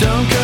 Don't go